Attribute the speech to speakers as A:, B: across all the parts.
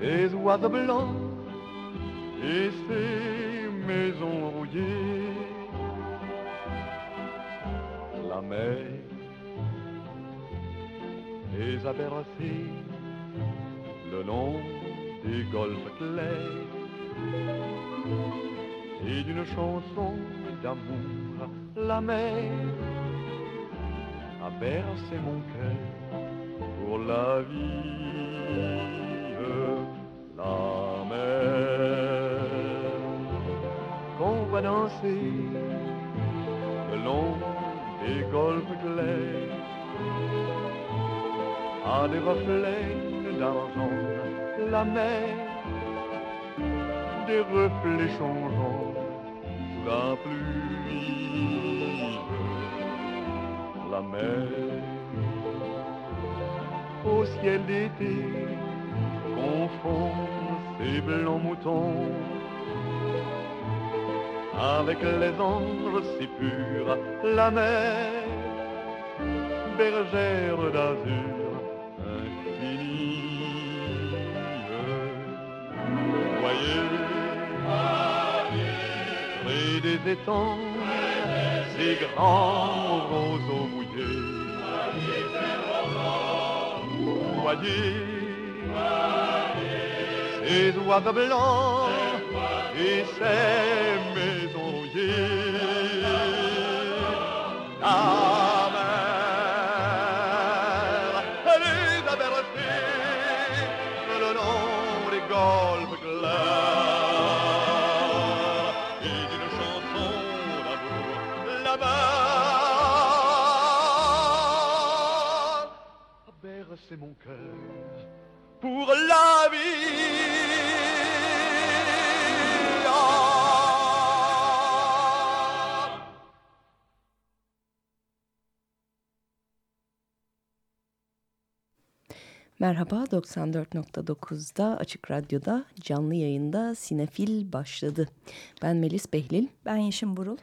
A: Ces oiseaux blancs et ces maisons rouillées. La mer les a bercés le long des golfes clairs et d'une chanson d'amour, la mer a bercé mon cœur pour la vie la mer. Qu'on va danser le long des golfes clairs. À des reflets d'argent la mer. Des reflets changeants sous la pluie. La mer au ciel d'été confond ces blancs moutons avec les anges si purs, la mer, bergère d'azur infinie. Voyez, près des étangs, ces grands roseaux mouillés. Voyez, ces oiseaux blancs et ces maisons rouillées.
B: Merhaba 94.9'da Açık Radyo'da canlı yayında Sinefil başladı. Ben Melis Behlil.
C: Ben Yeşim Burul.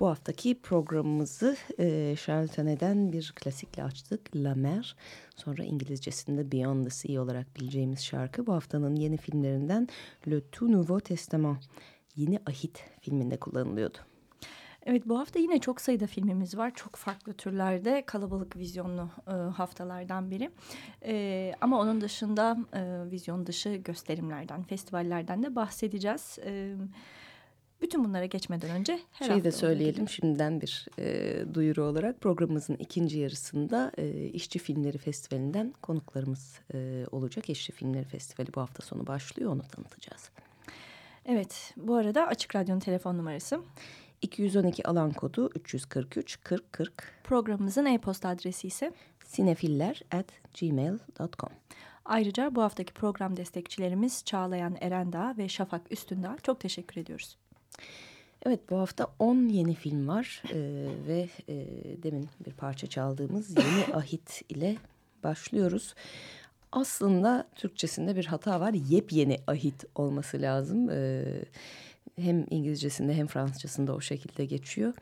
B: Bu haftaki programımızı e, Charles Tane'den bir klasikle açtık. La Mer. Sonra İngilizcesinde Beyond the Sea olarak bileceğimiz şarkı. Bu haftanın yeni filmlerinden Le Tout Nouveau Testament. Yeni Ahit filminde kullanılıyordu.
C: Evet bu hafta yine çok sayıda filmimiz var. Çok farklı türlerde kalabalık vizyonlu e, haftalardan biri. E, ama onun dışında e, vizyon dışı gösterimlerden, festivallerden de bahsedeceğiz. E, bütün bunlara geçmeden önce her
B: Şeyi de söyleyelim
C: gibi-
B: şimdiden bir e, duyuru olarak programımızın ikinci yarısında e, İşçi Filmleri Festivali'nden konuklarımız e, olacak. İşçi Filmleri Festivali bu hafta sonu başlıyor onu tanıtacağız.
C: Evet bu arada Açık Radyo'nun telefon numarası
B: 212 alan kodu 343 40 40
C: programımızın e-posta adresi ise
B: sinefiller at gmail.com
C: Ayrıca bu haftaki program destekçilerimiz Çağlayan Erendağ ve Şafak Üstündağ çok teşekkür ediyoruz.
B: Evet bu hafta 10 yeni film var ee, ve e, demin bir parça çaldığımız Yeni Ahit ile başlıyoruz. Aslında Türkçesinde bir hata var. Yepyeni ahit olması lazım. Ee, hem İngilizcesinde hem Fransızcasında o şekilde geçiyor.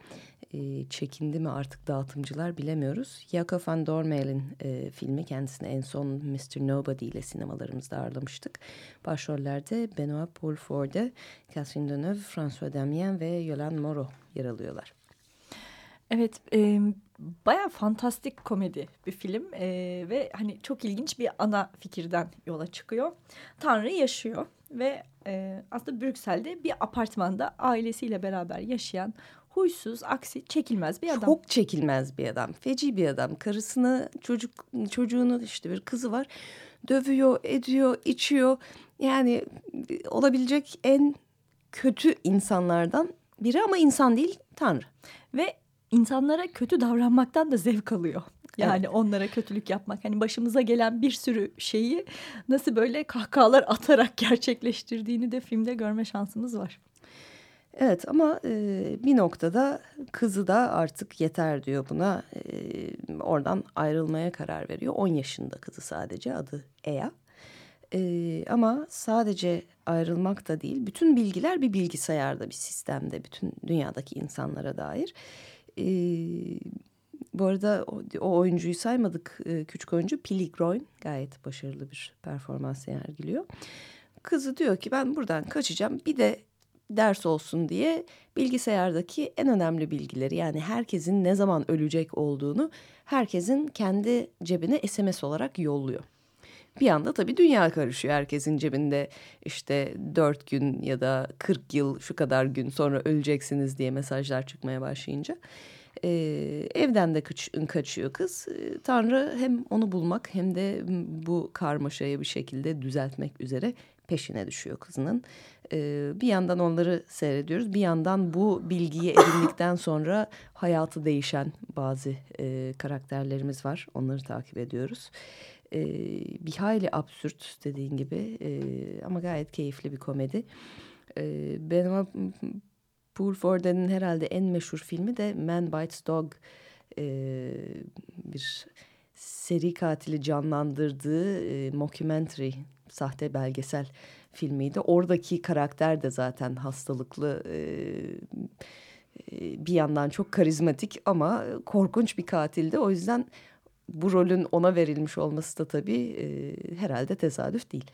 B: Ee, çekindi mi artık dağıtımcılar bilemiyoruz. Jacob van Dormeel'in e, filmi kendisini en son Mr. Nobody ile sinemalarımızda ağırlamıştık. Başrollerde Benoit Paul Forde, Catherine Deneuve, François Damien ve Yolande Moreau yer alıyorlar.
C: Evet, e, baya fantastik komedi bir film e, ve hani çok ilginç bir ana fikirden yola çıkıyor. Tanrı yaşıyor ve e, aslında Brüksel'de bir apartmanda ailesiyle beraber yaşayan huysuz, aksi, çekilmez bir adam.
B: Çok çekilmez bir adam, feci bir adam. Karısını, çocuk çocuğunu işte bir kızı var. Dövüyor, ediyor, içiyor. Yani olabilecek en kötü insanlardan biri ama insan değil, Tanrı.
C: Ve insanlara kötü davranmaktan da zevk alıyor. Yani evet. onlara kötülük yapmak. Hani başımıza gelen bir sürü şeyi nasıl böyle kahkahalar atarak gerçekleştirdiğini de filmde görme şansımız var.
B: Evet ama e, bir noktada kızı da artık yeter diyor buna. E, oradan ayrılmaya karar veriyor. 10 yaşında kızı sadece adı Ea. E, ama sadece ayrılmak da değil. Bütün bilgiler bir bilgisayarda bir sistemde bütün dünyadaki insanlara dair. E, bu arada o, o oyuncuyu saymadık. E, küçük oyuncu Pili Groin gayet başarılı bir performans sergiliyor. Kızı diyor ki ben buradan kaçacağım. Bir de ders olsun diye bilgisayardaki en önemli bilgileri yani herkesin ne zaman ölecek olduğunu herkesin kendi cebine SMS olarak yolluyor. Bir anda tabii dünya karışıyor herkesin cebinde işte dört gün ya da kırk yıl şu kadar gün sonra öleceksiniz diye mesajlar çıkmaya başlayınca. Ee, evden de kaç, kaçıyor kız. Ee, Tanrı hem onu bulmak hem de bu karmaşayı bir şekilde düzeltmek üzere peşine düşüyor kızının. Ee, bir yandan onları seyrediyoruz. Bir yandan bu bilgiyi edindikten sonra hayatı değişen bazı e, karakterlerimiz var. Onları takip ediyoruz. Ee, bir hayli absürt dediğin gibi e, ama gayet keyifli bir komedi. Ee, benim Paul Forden'in herhalde en meşhur filmi de Man Bites Dog. Ee, bir seri katili canlandırdığı e, mockumentary, sahte belgesel filmiydi. Oradaki karakter de zaten hastalıklı e, bir yandan çok karizmatik ama korkunç bir katildi. O yüzden bu rolün ona verilmiş olması da tabii e, herhalde tesadüf değil.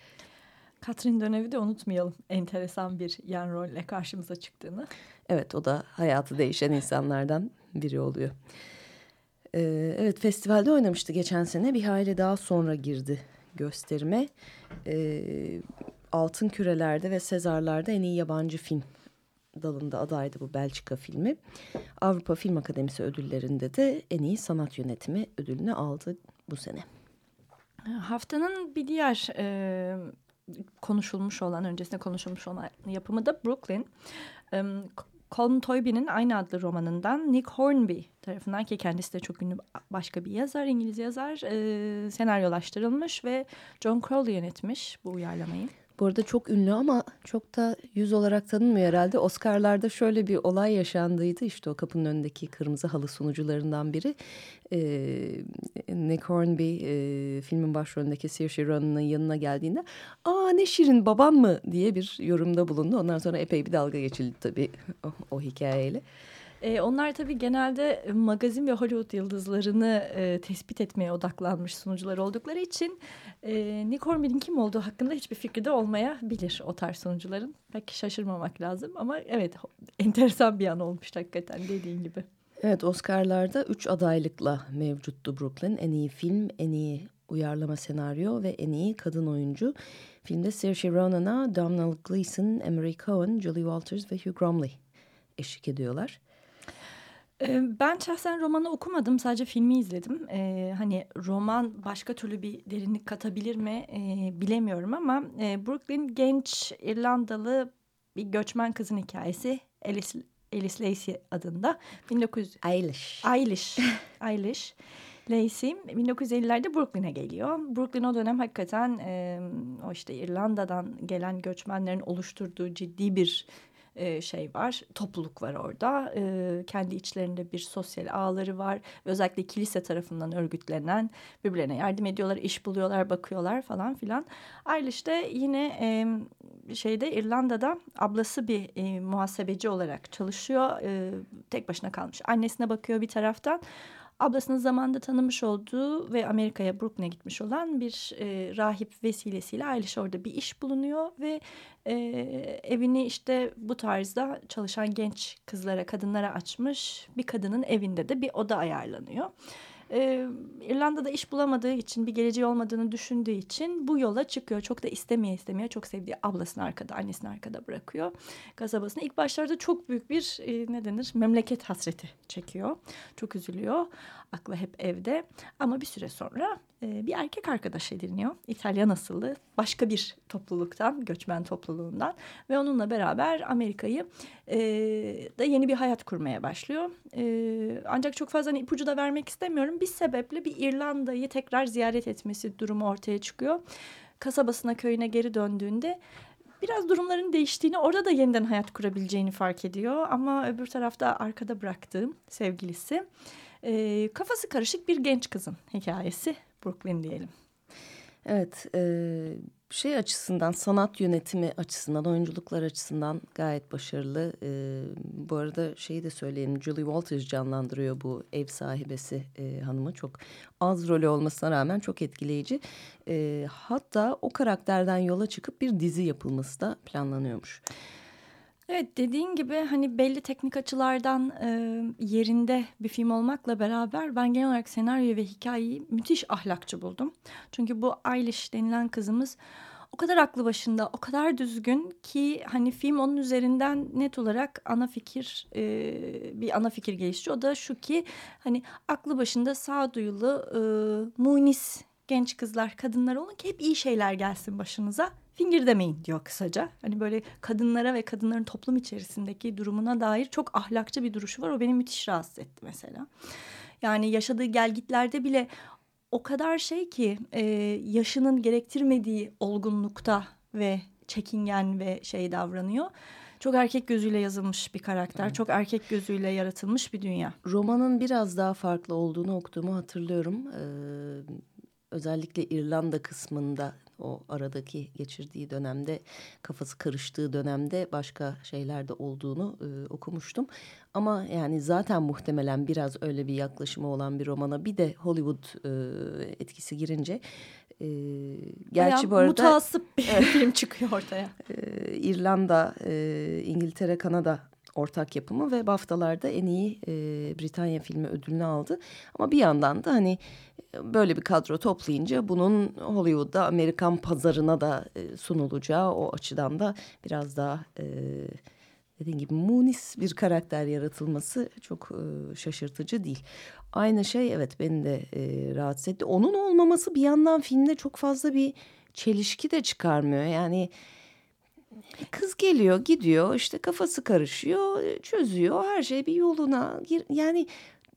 C: Catherine Deneuve'i de unutmayalım. Enteresan bir yan rolle karşımıza çıktığını.
B: Evet o da hayatı değişen insanlardan biri oluyor. Ee, evet festivalde oynamıştı geçen sene. Bir hayli daha sonra girdi gösterime. Ee, Altın Küreler'de ve Sezarlar'da en iyi yabancı film dalında adaydı bu Belçika filmi. Avrupa Film Akademisi ödüllerinde de en iyi sanat yönetimi ödülünü aldı bu sene.
C: Haftanın bir diğer e, konuşulmuş olan, öncesinde konuşulmuş olan yapımı da Brooklyn. E, Colin Toybin'in aynı adlı romanından Nick Hornby tarafından ki kendisi de çok ünlü başka bir yazar, İngiliz yazar, e, senaryolaştırılmış ve John Crowley yönetmiş bu uyarlamayı.
B: Bu arada çok ünlü ama çok da yüz olarak tanınmıyor herhalde. Oscar'larda şöyle bir olay yaşandıydı. İşte o kapının önündeki kırmızı halı sunucularından biri. Ee, Nick Hornby e, filmin başrolündeki Saoirse Ronan'ın yanına geldiğinde ''Aa ne şirin babam mı?'' diye bir yorumda bulundu. Ondan sonra epey bir dalga geçildi tabii o, o hikayeyle.
C: E, onlar tabii genelde magazin ve Hollywood yıldızlarını e, tespit etmeye odaklanmış sunucular oldukları için e, Nick Hornby'nin kim olduğu hakkında hiçbir fikri de olmayabilir o tarz sunucuların. Pek şaşırmamak lazım ama evet enteresan bir an olmuş hakikaten dediğin gibi.
B: Evet Oscar'larda üç adaylıkla mevcuttu Brooklyn. En iyi film, en iyi uyarlama senaryo ve en iyi kadın oyuncu. Filmde Saoirse Ronan'a Domhnall Gleeson, Emery Cohen, Julie Walters ve Hugh Gromley eşlik ediyorlar.
C: Ben şahsen romanı okumadım sadece filmi izledim. Ee, hani roman başka türlü bir derinlik katabilir mi ee, bilemiyorum ama e, Brooklyn genç İrlandalı bir göçmen kızın hikayesi Alice, Alice Lacey adında 1900
B: Eilish
C: Eilish Eilish Lacey 1950'lerde Brooklyn'e geliyor. Brooklyn o dönem hakikaten e, o işte İrlanda'dan gelen göçmenlerin oluşturduğu ciddi bir e, şey var. Topluluk var orada. E, kendi içlerinde bir sosyal ağları var. Özellikle kilise tarafından örgütlenen birbirlerine yardım ediyorlar, iş buluyorlar, bakıyorlar falan filan. Eilish de yine e, şeyde İrlanda'da ablası bir e, muhasebeci olarak çalışıyor. E, tek başına kalmış. Annesine bakıyor bir taraftan ablasının zamanında tanımış olduğu ve Amerika'ya Brooklyn'e gitmiş olan bir e, rahip vesilesiyle Ayliş orada bir iş bulunuyor ve e, evini işte bu tarzda çalışan genç kızlara, kadınlara açmış. Bir kadının evinde de bir oda ayarlanıyor e, İrlanda'da iş bulamadığı için bir geleceği olmadığını düşündüğü için bu yola çıkıyor. Çok da istemeye istemeye çok sevdiği ablasını arkada annesini arkada bırakıyor kasabasına. İlk başlarda çok büyük bir e, ne denir memleket hasreti çekiyor. Çok üzülüyor. Aklı hep evde ama bir süre sonra e, bir erkek arkadaş ediniyor. İtalyan asıllı başka bir topluluktan, göçmen topluluğundan ve onunla beraber Amerika'yı e, da yeni bir hayat kurmaya başlıyor. E, ancak çok fazla hani ipucu da vermek istemiyorum. Bir sebeple bir İrlanda'yı tekrar ziyaret etmesi durumu ortaya çıkıyor. Kasabasına, köyüne geri döndüğünde biraz durumların değiştiğini, orada da yeniden hayat kurabileceğini fark ediyor. Ama öbür tarafta arkada bıraktığım sevgilisi e, kafası karışık bir genç kızın hikayesi Brooklyn diyelim.
B: Evet, e, şey açısından, sanat yönetimi açısından, oyunculuklar açısından gayet başarılı. E, bu arada şeyi de söyleyelim, Julie Walters canlandırıyor bu ev sahibesi e, hanımı. Çok az rolü olmasına rağmen çok etkileyici. E, hatta o karakterden yola çıkıp bir dizi yapılması da planlanıyormuş.
C: Evet dediğin gibi hani belli teknik açılardan e, yerinde bir film olmakla beraber ben genel olarak senaryo ve hikayeyi müthiş ahlakçı buldum. Çünkü bu Eilish denilen kızımız o kadar aklı başında, o kadar düzgün ki hani film onun üzerinden net olarak ana fikir e, bir ana fikir geliştiriyor. O da şu ki hani aklı başında sağduyulu e, munis genç kızlar, kadınlar olun ki hep iyi şeyler gelsin başınıza fingir demeyin diyor kısaca. Hani böyle kadınlara ve kadınların toplum içerisindeki durumuna dair çok ahlakçı bir duruşu var. O beni müthiş rahatsız etti mesela. Yani yaşadığı gelgitlerde bile o kadar şey ki e, yaşının gerektirmediği olgunlukta ve çekingen ve şey davranıyor. Çok erkek gözüyle yazılmış bir karakter. Evet. Çok erkek gözüyle yaratılmış bir dünya.
B: Romanın biraz daha farklı olduğunu okuduğumu hatırlıyorum. Ee, özellikle İrlanda kısmında o aradaki geçirdiği dönemde kafası karıştığı dönemde başka şeylerde olduğunu e, okumuştum. Ama yani zaten muhtemelen biraz öyle bir yaklaşımı olan bir romana bir de Hollywood e, etkisi girince e,
C: gerçi bu arada mutasip bir film çıkıyor ortaya.
B: E, İrlanda, e, İngiltere, Kanada ortak yapımı ve BAFTA'larda en iyi e, Britanya filmi ödülünü aldı. Ama bir yandan da hani böyle bir kadro toplayınca bunun Hollywood'da Amerikan pazarına da e, sunulacağı o açıdan da biraz daha e, dediğim gibi munis bir karakter yaratılması çok e, şaşırtıcı değil. Aynı şey evet beni de e, rahatsız etti. Onun olmaması bir yandan filmde çok fazla bir çelişki de çıkarmıyor. Yani kız geliyor gidiyor işte kafası karışıyor çözüyor her şey bir yoluna gir yani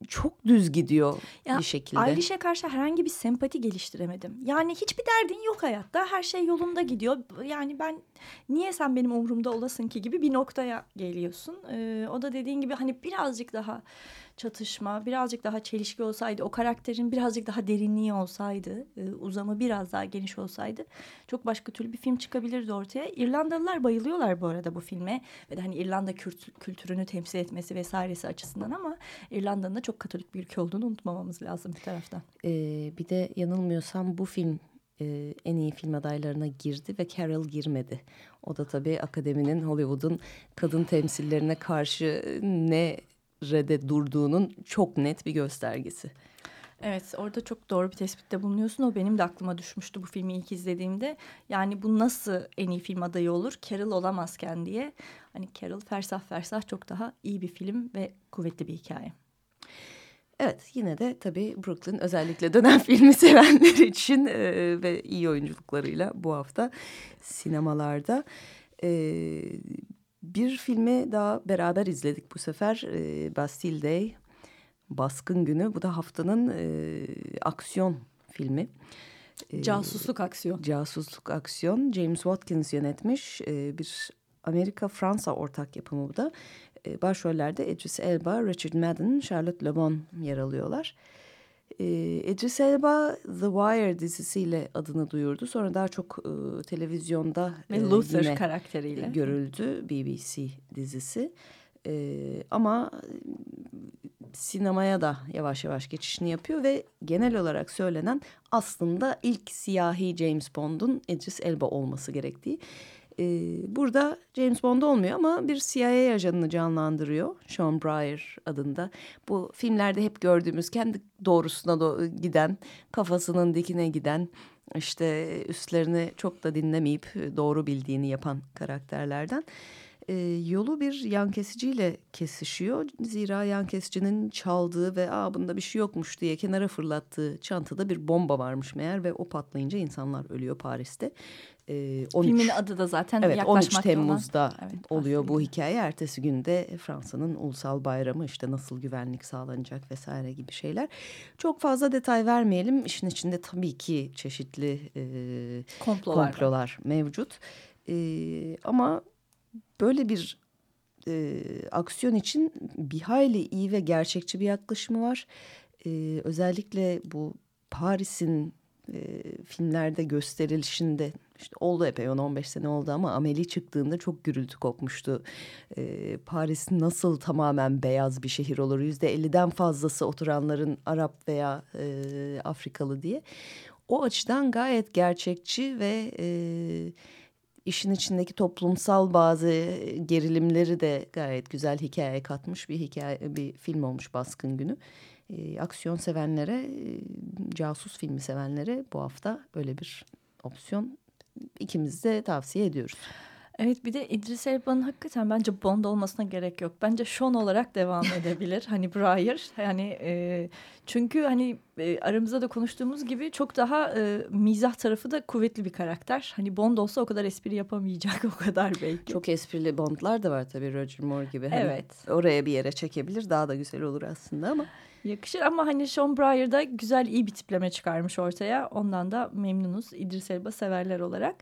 B: çok düz gidiyor ya, bir şekilde.
C: Ailiş'e karşı herhangi bir sempati geliştiremedim. Yani hiçbir derdin yok hayatta. Her şey yolunda gidiyor. Yani ben niye sen benim umurumda olasın ki gibi bir noktaya geliyorsun. Ee, o da dediğin gibi hani birazcık daha çatışma, birazcık daha çelişki olsaydı, o karakterin birazcık daha derinliği olsaydı, e, uzamı biraz daha geniş olsaydı çok başka türlü bir film çıkabilirdi ortaya. İrlandalılar bayılıyorlar bu arada bu filme ve de hani İrlanda kültürünü temsil etmesi vesairesi açısından ama İrlanda'nın da çok katolik bir ülke olduğunu unutmamamız lazım bir taraftan.
B: Ee, bir de yanılmıyorsam bu film e, en iyi film adaylarına girdi ve Carol girmedi. O da tabii akademinin Hollywood'un kadın temsillerine karşı ne rede durduğunun çok net bir göstergesi.
C: Evet orada çok doğru bir tespitte bulunuyorsun. O benim de aklıma düşmüştü bu filmi ilk izlediğimde. Yani bu nasıl en iyi film adayı olur? Carol olamazken diye. Hani Carol fersah fersah çok daha iyi bir film ve kuvvetli bir hikaye.
B: Evet yine de tabii Brooklyn özellikle dönem filmi sevenler için e, ve iyi oyunculuklarıyla bu hafta sinemalarda. E, bir filmi daha beraber izledik bu sefer. E, Bastille Day. Baskın Günü. Bu da haftanın e, aksiyon filmi.
C: E, casusluk aksiyon.
B: Casusluk aksiyon. James Watkins yönetmiş e, bir Amerika-Fransa ortak yapımı bu da. E, başrollerde Idris Elba, Richard Madden, Charlotte Le Bon yer alıyorlar. E, Idris Elba The Wire dizisiyle adını duyurdu. Sonra daha çok e, televizyonda
C: Ve e, Luther yine karakteriyle
B: görüldü BBC dizisi. E, ama sinemaya da yavaş yavaş geçişini yapıyor ve genel olarak söylenen aslında ilk siyahi James Bond'un Idris Elba olması gerektiği. Ee, burada James Bond olmuyor ama bir CIA ajanını canlandırıyor. Sean Briar adında. Bu filmlerde hep gördüğümüz kendi doğrusuna do giden, kafasının dikine giden, işte üstlerini çok da dinlemeyip doğru bildiğini yapan karakterlerden. E, yolu bir yan kesiciyle kesişiyor. Zira yan kesicinin çaldığı ve Aa, bunda bir şey yokmuş diye kenara fırlattığı çantada bir bomba varmış meğer ve o patlayınca insanlar ölüyor Paris'te.
C: E, 13, Filmin adı da zaten
B: evet, 13 Temmuz'da olan, evet, oluyor bu hikaye. Ertesi günde Fransa'nın ulusal bayramı işte nasıl güvenlik sağlanacak vesaire gibi şeyler. Çok fazla detay vermeyelim. İşin içinde tabii ki çeşitli e, komplolar, komplolar mevcut. E, ama böyle bir e, aksiyon için bir hayli iyi ve gerçekçi bir yaklaşımı var. E, özellikle bu Paris'in e, filmlerde gösterilişinde işte oldu epey 10-15 sene oldu ama ameli çıktığında çok gürültü kopmuştu. E, Paris nasıl tamamen beyaz bir şehir olur? Yüzde elliden fazlası oturanların Arap veya e, Afrikalı diye. O açıdan gayet gerçekçi ve... E, işin içindeki toplumsal bazı gerilimleri de gayet güzel hikaye katmış bir hikaye bir film olmuş Baskın Günü. E, aksiyon sevenlere, casus filmi sevenlere bu hafta öyle bir opsiyon ikimiz de tavsiye ediyoruz.
C: Evet bir de İdris Elba'nın hakikaten bence Bond olmasına gerek yok. Bence Sean olarak devam edebilir. hani Briar yani e, çünkü hani e, aramızda da konuştuğumuz gibi çok daha e, mizah tarafı da kuvvetli bir karakter. Hani Bond olsa o kadar espri yapamayacak o kadar belki.
B: Çok esprili Bond'lar da var tabii Roger Moore gibi. Hani
C: evet.
B: Oraya bir yere çekebilir daha da güzel olur aslında ama.
C: Yakışır ama hani Sean Briar da güzel iyi bir tipleme çıkarmış ortaya. Ondan da memnunuz İdris Elba severler olarak.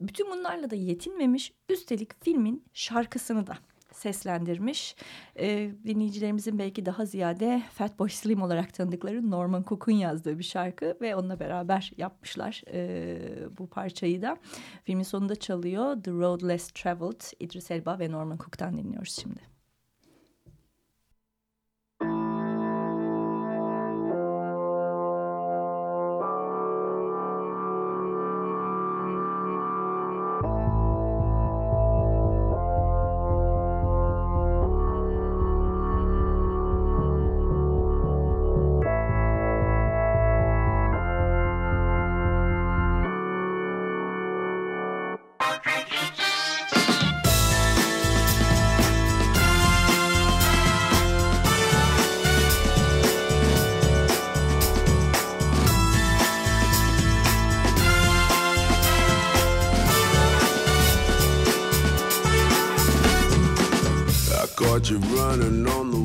C: Bütün bunlarla da yetinmemiş. Üstelik filmin şarkısını da seslendirmiş. Ee, dinleyicilerimizin belki daha ziyade Fatboy Slim olarak tanıdıkları Norman Cook'un yazdığı bir şarkı ve onunla beraber yapmışlar e, bu parçayı da. Filmin sonunda çalıyor The Road Less Traveled İdris Elba ve Norman Cook'tan dinliyoruz şimdi.
D: you're running on the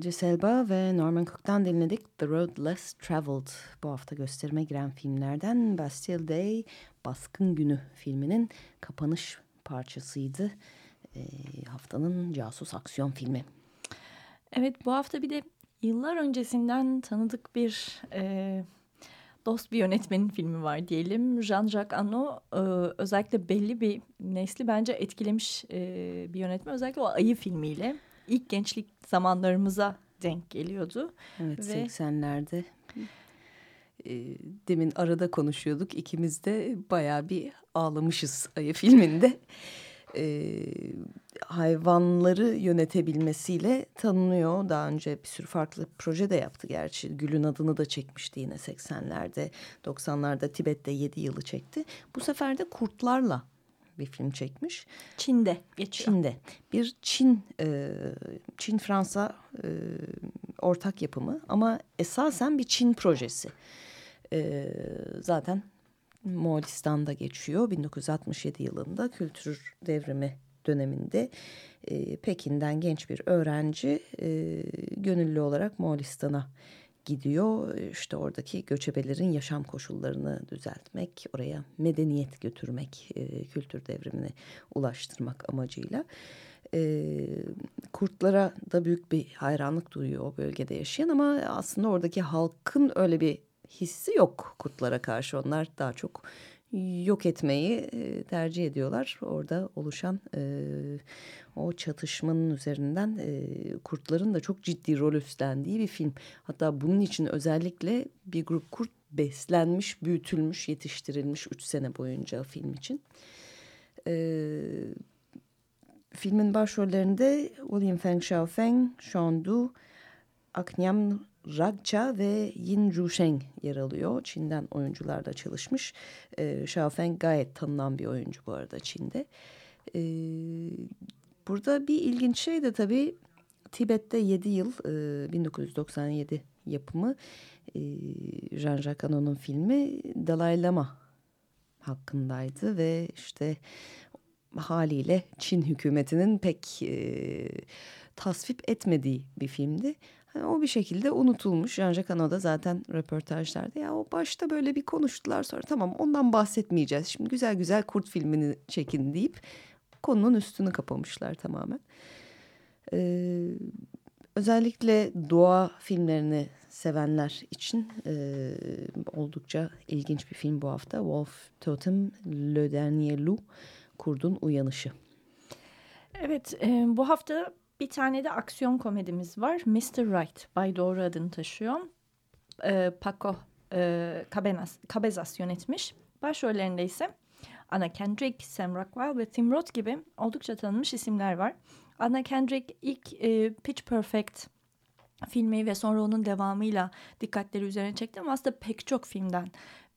B: Idris Elba ve Norman Cook'tan dinledik The Road Less Traveled. Bu hafta gösterime giren filmlerden Bastille Day, Baskın Günü filminin kapanış parçasıydı. Ee, haftanın casus aksiyon filmi.
C: Evet bu hafta bir de yıllar öncesinden tanıdık bir e, dost bir yönetmenin filmi var diyelim. Jean-Jacques Annaud e, özellikle belli bir nesli bence etkilemiş e, bir yönetmen. Özellikle o Ayı filmiyle ilk gençlik zamanlarımıza denk geliyordu.
B: Evet
C: Ve-
B: 80'lerde e, demin arada konuşuyorduk. İkimiz de bayağı bir ağlamışız Ayı filminde. E, hayvanları yönetebilmesiyle tanınıyor. Daha önce bir sürü farklı proje de yaptı gerçi. Gül'ün adını da çekmişti yine 80'lerde. 90'larda Tibet'te 7 yılı çekti. Bu sefer de kurtlarla bir film çekmiş.
C: Çin'de geçiyor.
B: Çin'de bir Çin e, Çin Fransa e, ortak yapımı ama esasen bir Çin projesi. E, zaten Moğolistan'da geçiyor 1967 yılında kültür devrimi döneminde e, Pekin'den genç bir öğrenci e, gönüllü olarak Moğolistan'a gidiyor. İşte oradaki göçebelerin yaşam koşullarını düzeltmek, oraya medeniyet götürmek, e, kültür devrimine ulaştırmak amacıyla. E, kurtlara da büyük bir hayranlık duyuyor o bölgede yaşayan ama aslında oradaki halkın öyle bir hissi yok kurtlara karşı. Onlar daha çok yok etmeyi tercih ediyorlar. Orada oluşan e, o çatışmanın üzerinden e, kurtların da çok ciddi rol üstlendiği bir film. Hatta bunun için özellikle bir grup kurt beslenmiş, büyütülmüş, yetiştirilmiş üç sene boyunca film için. E, filmin başrollerinde William Feng Xiaofeng, Sean Du, Aknyam Ragcha ve Yin Rusheng yer alıyor. Çin'den oyuncular da çalışmış. E, Xiaofeng gayet tanınan bir oyuncu bu arada Çin'de. E, burada bir ilginç şey de tabii Tibet'te 7 yıl e, 1997 yapımı e, Jean-Jacques Hanon'un filmi Dalai Lama hakkındaydı ve işte haliyle Çin hükümetinin pek e, tasvip etmediği bir filmdi. Hani o bir şekilde unutulmuş. Jean-Jacques Hano da zaten röportajlarda ya o başta böyle bir konuştular sonra tamam ondan bahsetmeyeceğiz. Şimdi güzel güzel kurt filmini çekin deyip konunun üstünü kapamışlar tamamen. Ee, özellikle doğa filmlerini sevenler için e, oldukça ilginç bir film bu hafta. Wolf Totem Le Dernier Loup, Kurdun Uyanışı.
C: Evet, e, bu hafta bir tane de aksiyon komedimiz var. Mr. Right, Bay Doğru adını taşıyor. E, Paco e, Cabenas, Cabezas yönetmiş. Başrollerinde ise Anna Kendrick, Sam Rockwell ve Tim Roth gibi oldukça tanınmış isimler var. Anna Kendrick ilk e, Pitch Perfect filmi ve sonra onun devamıyla dikkatleri üzerine çekti ama aslında pek çok filmden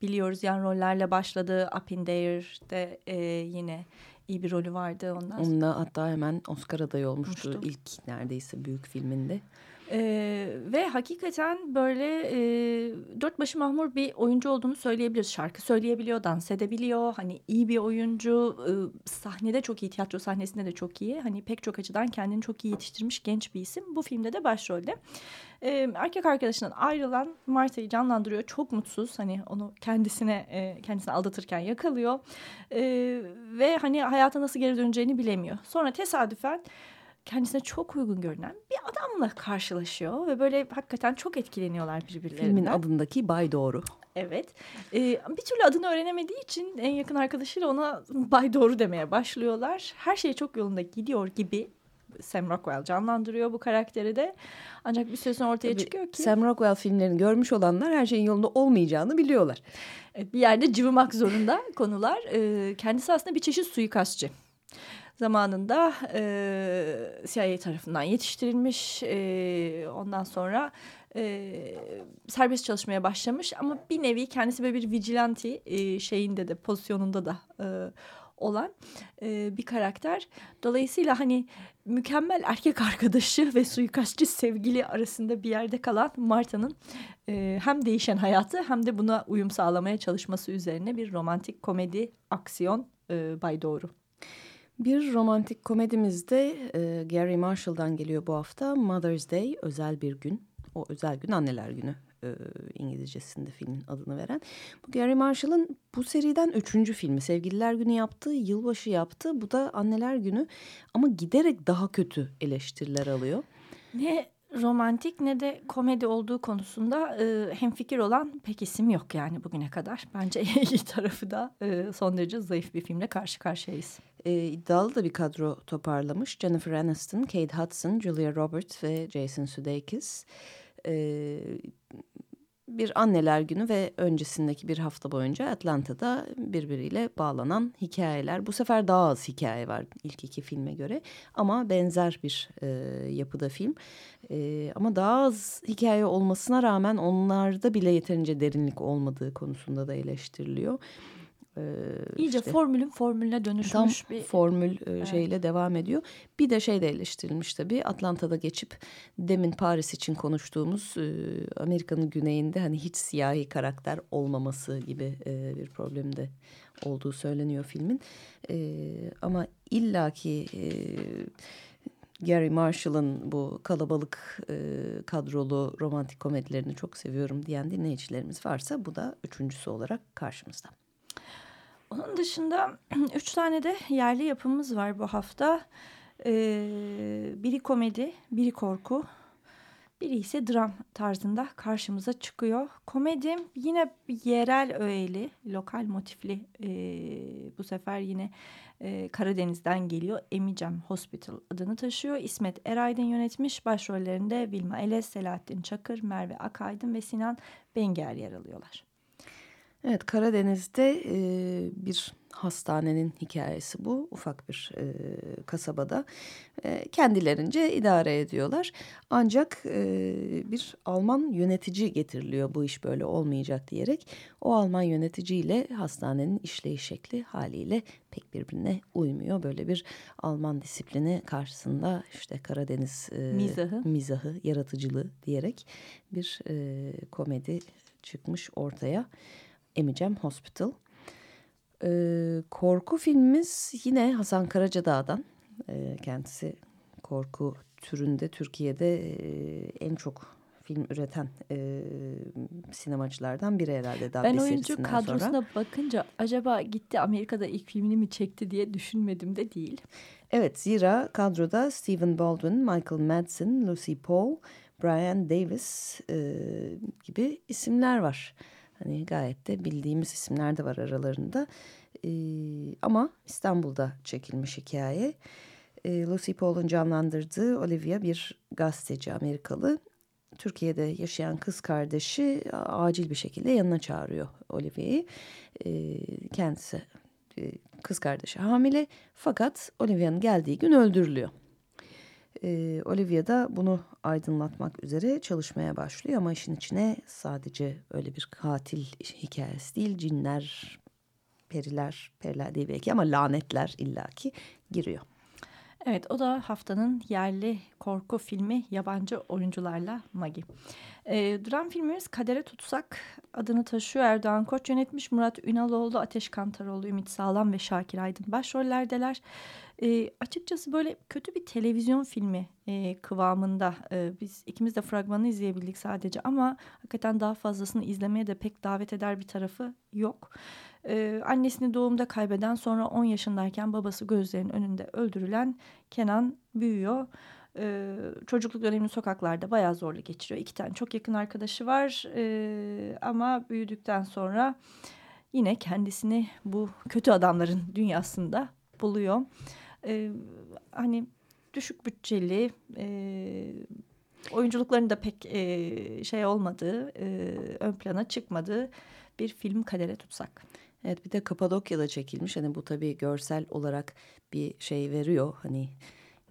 C: biliyoruz. Yan rollerle başladı. Up in the Air'de e, yine iyi bir rolü vardı ondan.
B: Onunla hatta hemen Oscar adayı olmuştu
C: Olmuştu.
B: ilk neredeyse büyük filminde.
C: Ee, ve hakikaten böyle e, dört başı mahmur bir oyuncu olduğunu söyleyebiliriz. Şarkı söyleyebiliyor, dans edebiliyor. Hani iyi bir oyuncu, e, sahnede çok iyi, tiyatro sahnesinde de çok iyi. Hani pek çok açıdan kendini çok iyi yetiştirmiş genç bir isim. Bu filmde de başrolde. Ee, erkek arkadaşından ayrılan Marta'yı canlandırıyor. Çok mutsuz. Hani onu kendisine e, kendisini aldatırken yakalıyor. Ee, ve hani hayata nasıl geri döneceğini bilemiyor. Sonra tesadüfen kendisine çok uygun görünen bir adamla karşılaşıyor ve böyle hakikaten çok etkileniyorlar birbirlerinden.
B: Filmin adındaki Bay Doğru.
C: Evet. Ee, bir türlü adını öğrenemediği için en yakın arkadaşıyla ona Bay Doğru demeye başlıyorlar. Her şey çok yolunda gidiyor gibi Sam Rockwell canlandırıyor bu karakteri de. Ancak bir süre sonra ortaya
B: Tabii
C: çıkıyor ki
B: Sam Rockwell filmlerini görmüş olanlar her şeyin yolunda olmayacağını biliyorlar.
C: Bir yerde cıvımak zorunda konular. Ee, kendisi aslında bir çeşit suikastçı. Zamanında e, CIA tarafından yetiştirilmiş. E, ondan sonra e, serbest çalışmaya başlamış. Ama bir nevi kendisi böyle bir vigilante e, şeyinde de pozisyonunda da e, olan e, bir karakter. Dolayısıyla hani mükemmel erkek arkadaşı ve suikastçı sevgili arasında bir yerde kalan Marta'nın e, hem değişen hayatı hem de buna uyum sağlamaya çalışması üzerine bir romantik komedi aksiyon e, Bay Doğru.
B: Bir romantik komedimizde e, Gary Marshall'dan geliyor bu hafta. Mother's Day, özel bir gün. O özel gün anneler günü e, İngilizcesinde filmin adını veren. Bu Gary Marshall'ın bu seriden üçüncü filmi. Sevgililer günü yaptı, yılbaşı yaptı. Bu da anneler günü ama giderek daha kötü eleştiriler alıyor.
C: Ne romantik ne de komedi olduğu konusunda e, hemfikir olan pek isim yok yani bugüne kadar. Bence iyi tarafı da e, son derece zayıf bir filmle karşı karşıyayız.
B: E, iddialı da bir kadro toparlamış. Jennifer Aniston, Kate Hudson, Julia Roberts ve Jason Sudeikis. E, bir anneler günü ve öncesindeki bir hafta boyunca Atlanta'da birbiriyle bağlanan hikayeler. Bu sefer daha az hikaye var ilk iki filme göre ama benzer bir e, yapıda film. E, ama daha az hikaye olmasına rağmen onlarda bile yeterince derinlik olmadığı konusunda da eleştiriliyor. E,
C: İyice
B: işte-
C: formülün formülüne
B: tam
C: dönüşmüş bir...
B: formül e, şeyle devam ediyor. Bir de şey de eleştirilmiş tabii. Atlanta'da geçip demin Paris için konuştuğumuz e, Amerika'nın güneyinde hani hiç siyahi karakter olmaması gibi e, bir problem de olduğu söyleniyor filmin. E, ama illaki e, Gary Marshall'ın bu kalabalık e, kadrolu romantik komedilerini çok seviyorum diyen dinleyicilerimiz varsa bu da üçüncüsü olarak karşımızda.
C: Onun dışında üç tane de yerli yapımız var bu hafta. Ee, biri komedi, biri korku, biri ise dram tarzında karşımıza çıkıyor. Komedi yine yerel öğeli, lokal motifli ee, bu sefer yine ee, Karadeniz'den geliyor. Emicem Hospital adını taşıyor. İsmet Eraydın yönetmiş. Başrollerinde Vilma Eles, Selahattin Çakır, Merve Akaydın ve Sinan Benger yer alıyorlar.
B: Evet Karadeniz'de e, bir hastanenin hikayesi bu. Ufak bir e, kasabada. E, kendilerince idare ediyorlar. Ancak e, bir Alman yönetici getiriliyor bu iş böyle olmayacak diyerek. O Alman yöneticiyle hastanenin işleyiş şekli haliyle pek birbirine uymuyor. Böyle bir Alman disiplini karşısında işte Karadeniz e,
C: Mizahı.
B: mizahı, yaratıcılığı diyerek bir e, komedi çıkmış ortaya. Emicem Hospital. Ee, korku filmimiz yine Hasan Karacadağ'dan. Ee, kendisi korku türünde Türkiye'de e, en çok film üreten e, sinemacılardan biri herhalde. Dabbe
C: Ben oyuncu kadrosuna
B: sonra.
C: bakınca acaba gitti Amerika'da ilk filmini mi çekti diye düşünmedim de değil.
B: Evet zira kadroda Stephen Baldwin, Michael Madsen, Lucy Paul, Brian Davis e, gibi isimler var. Hani gayet de bildiğimiz isimler de var aralarında. E, ama İstanbul'da çekilmiş hikaye. E, Lucy Paul'un canlandırdığı Olivia bir gazeteci Amerikalı. Türkiye'de yaşayan kız kardeşi acil bir şekilde yanına çağırıyor Olivia'yı. E, kendisi kız kardeşi hamile fakat Olivia'nın geldiği gün öldürülüyor. E, Olivia da bunu aydınlatmak üzere çalışmaya başlıyor ama işin içine sadece öyle bir katil hikayesi değil cinler, periler, periler değil belki ama lanetler illaki giriyor.
C: Evet o da haftanın yerli korku filmi yabancı oyuncularla Magi. E, dram filmimiz Kadere Tutsak adını taşıyor. Erdoğan Koç yönetmiş. Murat Ünaloğlu, Ateş Kantaroğlu, Ümit Sağlam ve Şakir Aydın başrollerdeler. E, açıkçası böyle kötü bir televizyon filmi e, kıvamında. E, biz ikimiz de fragmanı izleyebildik sadece ama hakikaten daha fazlasını izlemeye de pek davet eder bir tarafı yok. Ee, annesini doğumda kaybeden sonra 10 yaşındayken babası gözlerinin önünde öldürülen Kenan büyüyor. Ee, çocukluk dönemini sokaklarda bayağı zorlu geçiriyor. İki tane çok yakın arkadaşı var Ee, ama büyüdükten sonra yine kendisini bu kötü adamların dünyasında buluyor. Ee, hani düşük bütçeli, e, oyunculukların da pek e, şey olmadığı, e, ön plana çıkmadığı bir film kadere tutsak.
B: Evet bir de Kapadokya'da çekilmiş. Hani bu tabii görsel olarak bir şey veriyor. Hani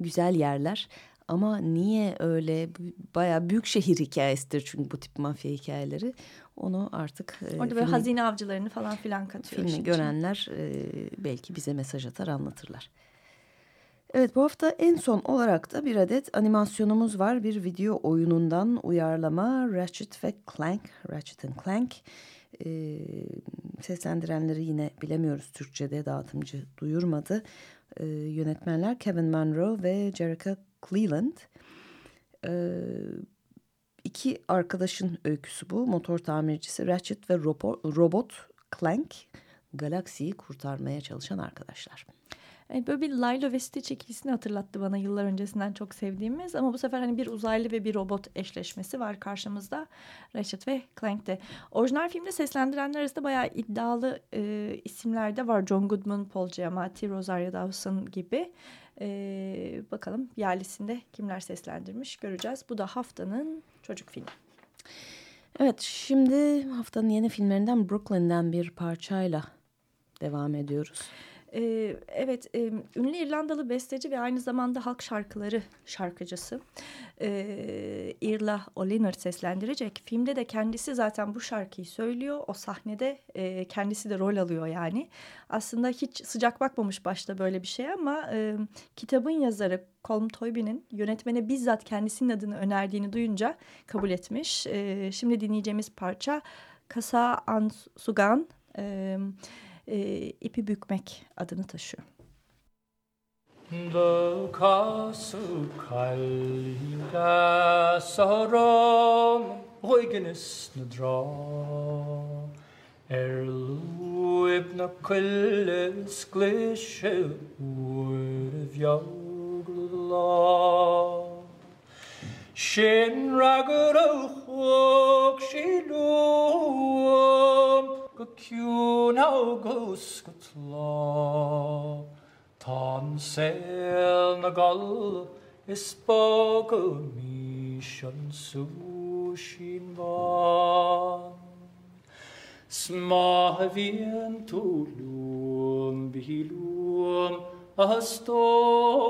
B: güzel yerler. Ama niye öyle bayağı büyük şehir hikayesidir çünkü bu tip mafya hikayeleri. Onu artık e,
C: Orada böyle
B: filmi-
C: hazine avcılarını falan filan katıyor.
B: filmi görenler e, belki bize mesaj atar anlatırlar. Evet bu hafta en son olarak da bir adet animasyonumuz var. Bir video oyunundan uyarlama Ratchet ve Clank. Ratchet and Clank. E, seslendirenleri yine bilemiyoruz Türkçe'de dağıtımcı duyurmadı. E, yönetmenler Kevin Munro ve Jerica Cleland. E, iki arkadaşın öyküsü bu. Motor tamircisi Ratchet ve robo- robot Clank galaksiyi kurtarmaya çalışan arkadaşlar.
C: Evet, böyle bir Lilo ve Stitch ikilisini hatırlattı bana yıllar öncesinden çok sevdiğimiz. Ama bu sefer hani bir uzaylı ve bir robot eşleşmesi var karşımızda. Ratchet ve Clank'te. Orijinal filmde seslendirenler arasında bayağı iddialı e, isimler de var. John Goodman, Paul Giamatti, Rosario Dawson gibi. E, bakalım yerlisinde kimler seslendirmiş göreceğiz. Bu da haftanın çocuk filmi.
B: Evet şimdi haftanın yeni filmlerinden Brooklyn'den bir parçayla devam ediyoruz.
C: Ee, evet, e, ünlü İrlandalı besteci ve aynı zamanda halk şarkıları şarkıcısı e, Irla O'Leonard seslendirecek. Filmde de kendisi zaten bu şarkıyı söylüyor. O sahnede e, kendisi de rol alıyor yani. Aslında hiç sıcak bakmamış başta böyle bir şey ama e, kitabın yazarı Colm Toynbee'nin yönetmene bizzat kendisinin adını önerdiğini duyunca kabul etmiş. E, şimdi dinleyeceğimiz parça Kasa Ansugan. E, e, ipi bükmek adını taşıyor.
E: The castle kallinga sorom hoigenis Kuna Guskutla Tonsel Nagal is spoke of me, Shunsushin Van Smahavian to Lum Bihilum Astodin